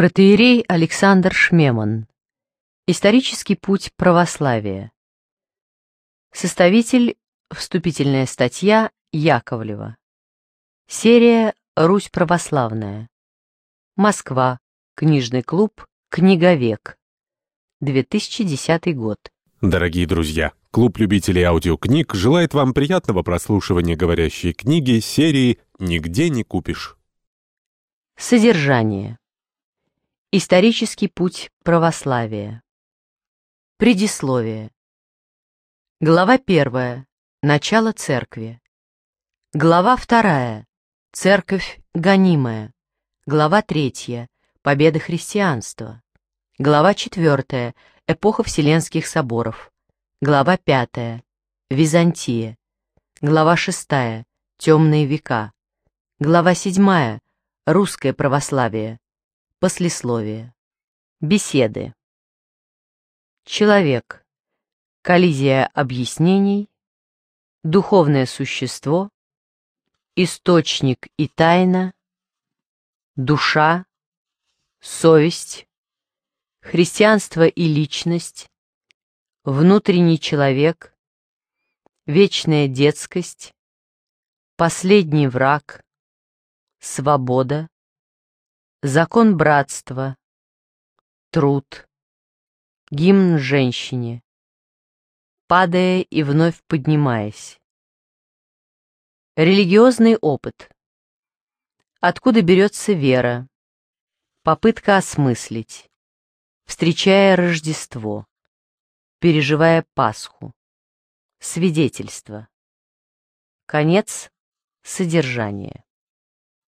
Протеерей Александр Шмеман. Исторический путь православия. Составитель вступительная статья Яковлева. Серия «Русь православная». Москва. Книжный клуб «Книговек». 2010 год. Дорогие друзья, клуб любителей аудиокниг желает вам приятного прослушивания говорящей книги серии «Нигде не купишь». Содержание. Исторический путь православия. Предисловие. Глава 1. Начало церкви. Глава 2. Церковь гонимая. Глава 3. Победа христианства. Глава 4. Эпоха Вселенских соборов. Глава 5. Византия. Глава 6. Темные века. Глава 7. Русское православие. Послесловие. Беседы. Человек. Коллизия объяснений. Духовное существо. Источник и тайна. Душа. Совесть. Христианство и личность. Внутренний человек. Вечная детскость. Последний враг. Свобода. Закон братства. Труд. Гимн женщине. Падая и вновь поднимаясь. Религиозный опыт. Откуда берется вера? Попытка осмыслить. Встречая Рождество. Переживая Пасху. Свидетельство. Конец содержания.